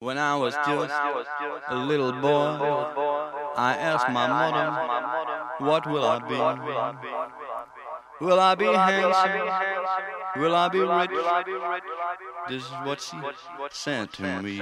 When I was just a little boy, I asked my mother, What will I be? Will I be handsome? Will I be rich? This is what she said to me.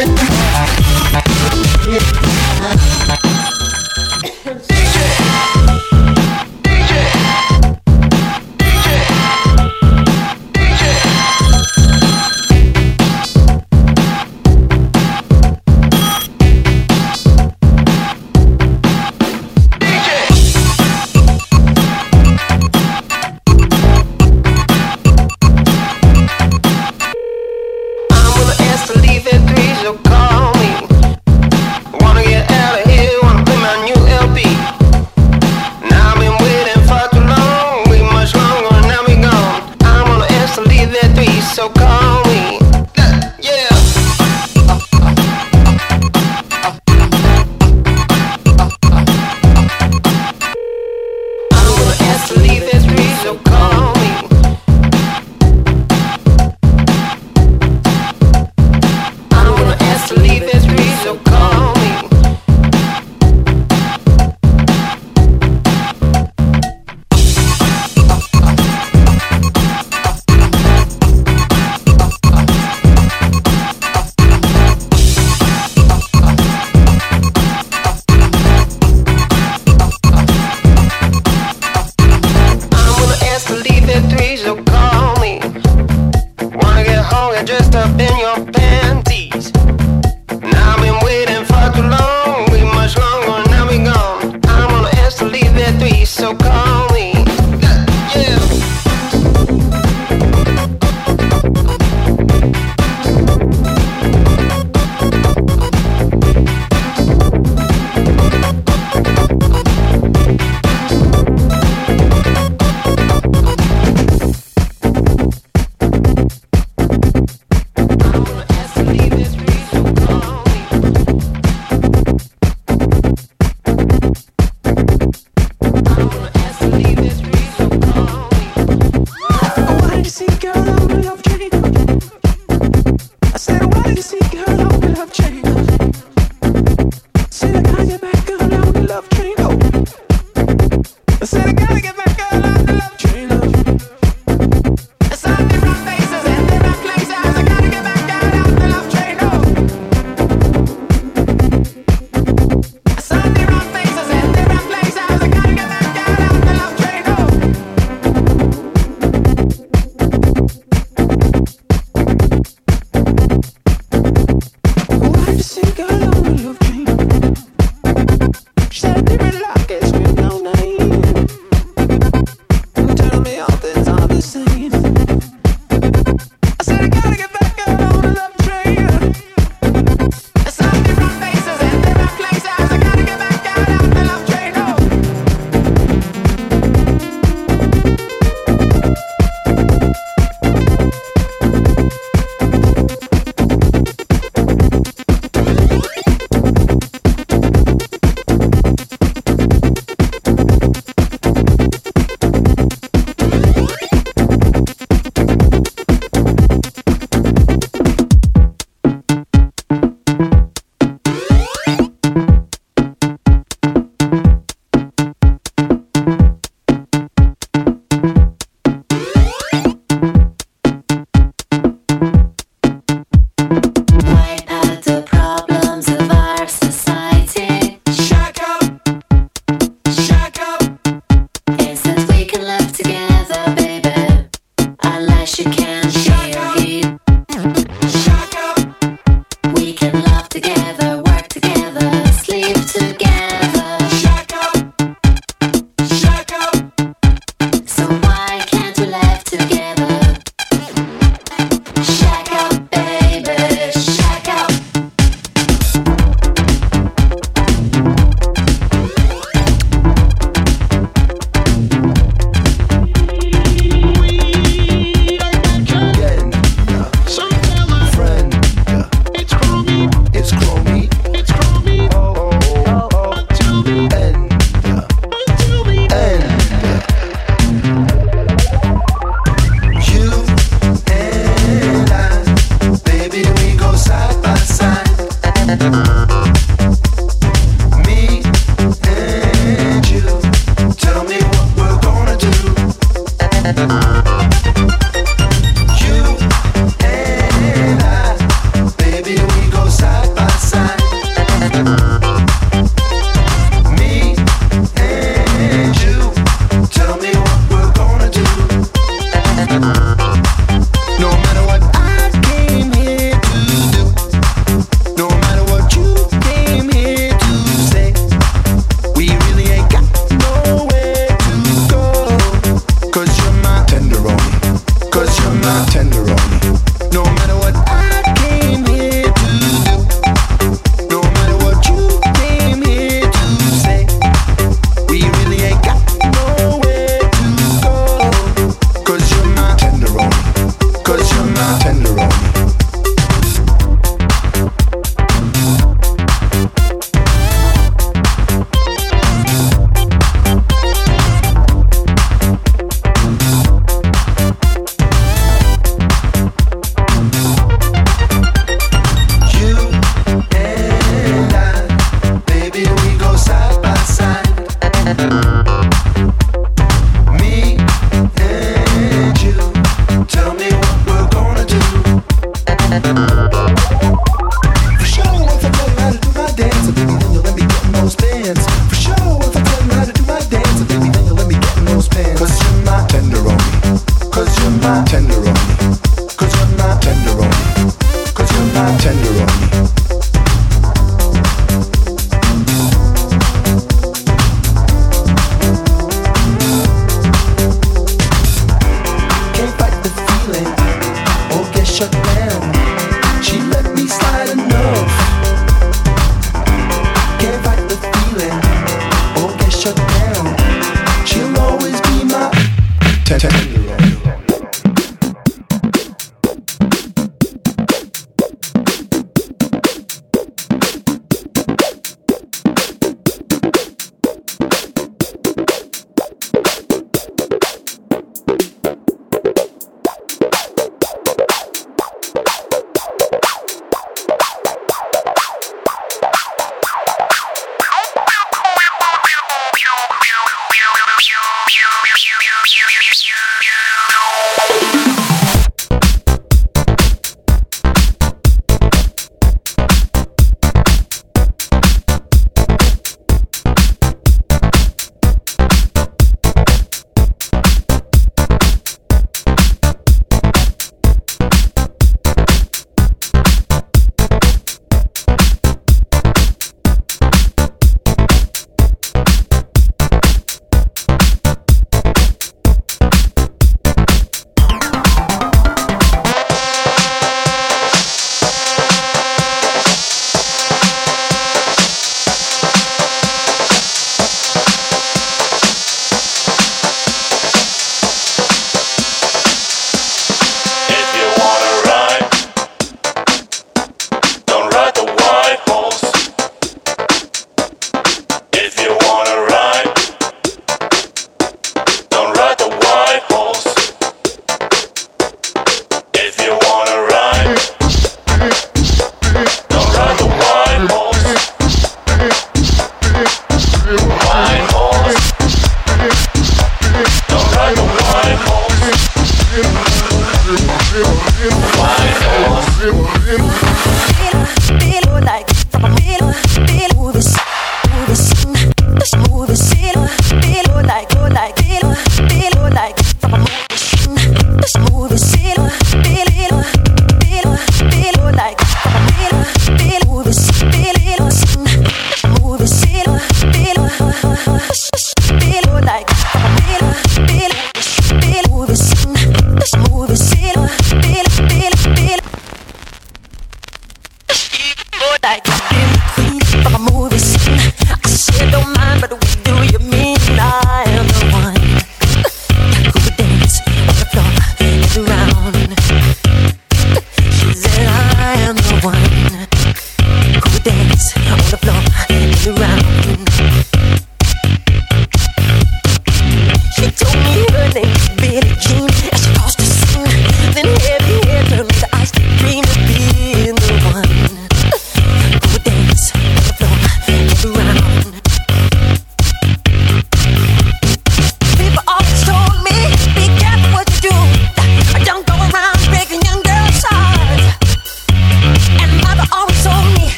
I'm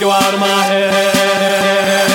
You out of my head.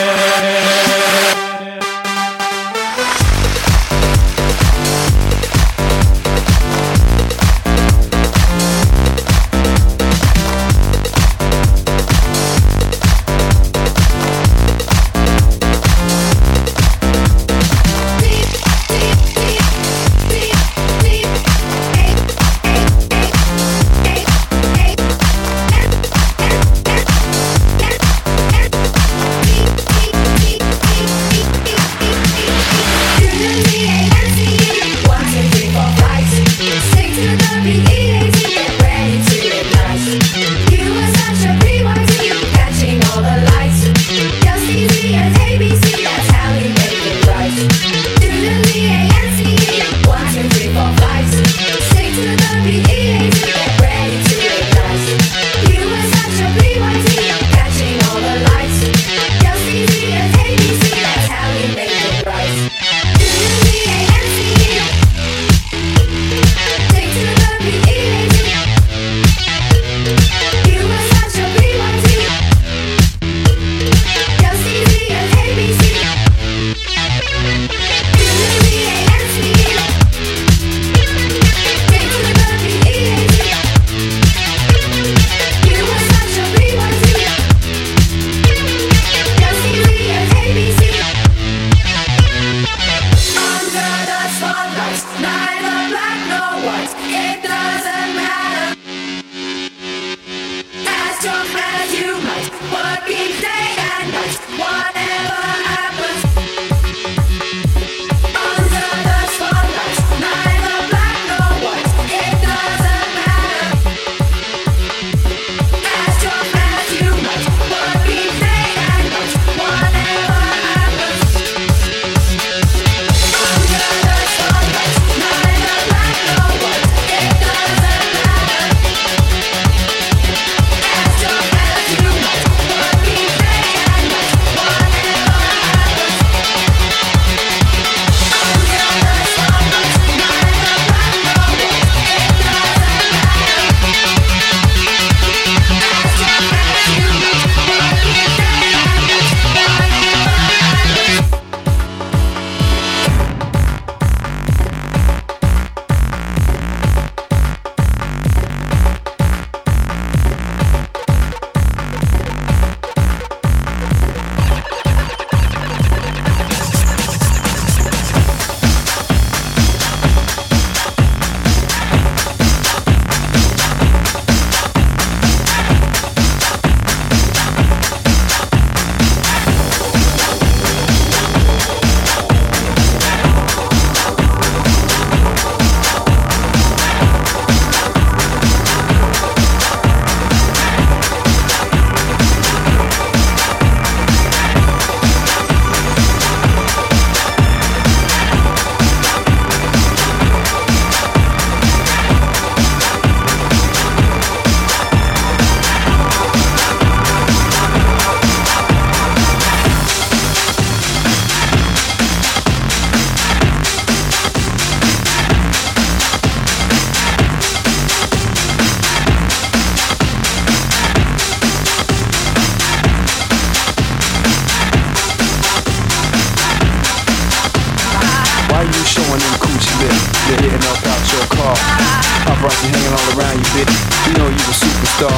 Paparazzi hanging all around you, bitch. You know you a superstar.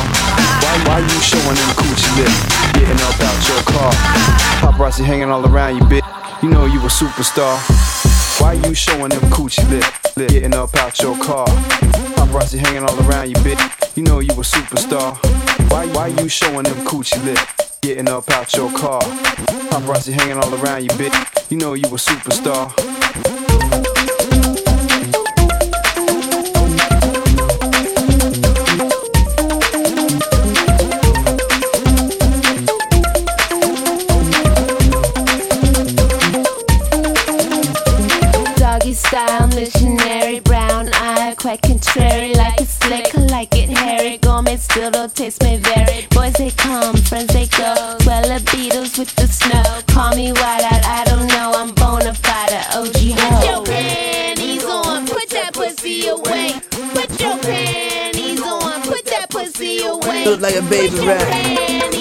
Why, why you showing them coochie lips? Getting up out your car. Paparazzi hanging all around you, bitch. You know you a superstar. Why you showing them coochie lips? Getting up out your car. Paparazzi hanging all around you, bitch. You know you a superstar. Why, why you showing them coochie lips? Getting up out your car. Paparazzi hanging all around you, bitch. You know you a superstar. Eye, quite contrary, like it slick, like it hairy. Gourmet still don't taste me very. Boys they come, friends they go. Well, the Beatles with the snow. Call me wide out, I don't know. I'm bona fide, a OG ho. Put your panties on, put that pussy away. Put your panties on, put that pussy away. Look like a baby Put your rat.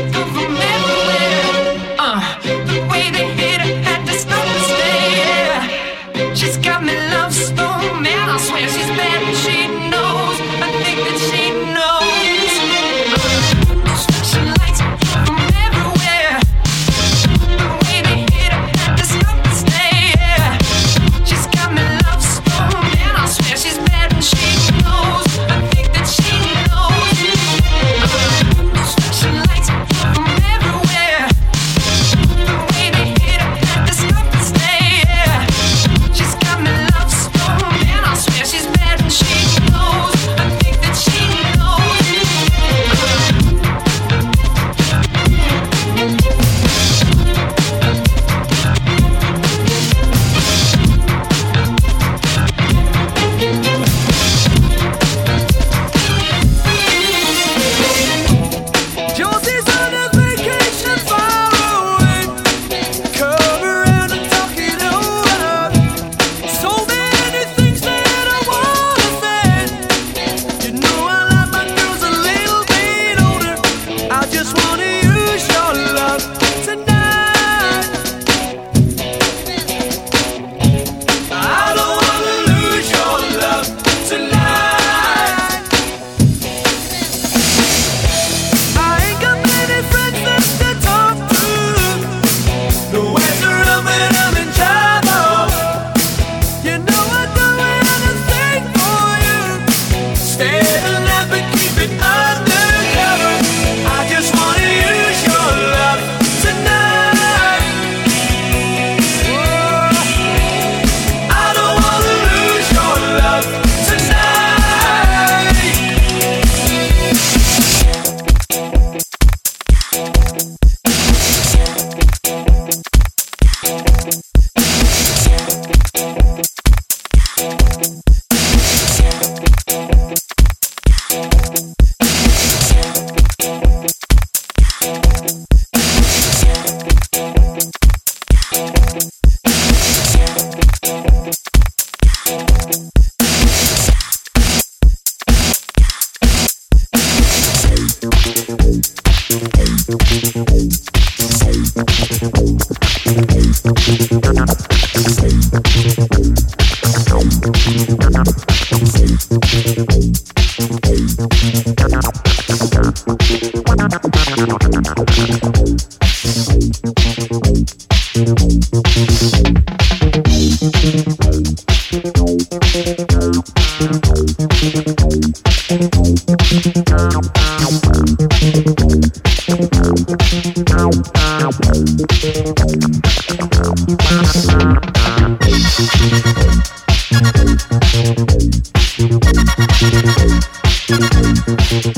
Thank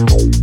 you.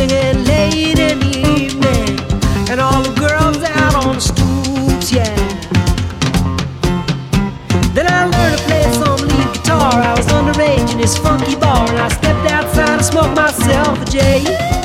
singing late in the evening, and all the girls out on the stoops, yeah. Then I learned to play some lead guitar. I was underage in this funky bar, and I stepped outside and smoked myself a J.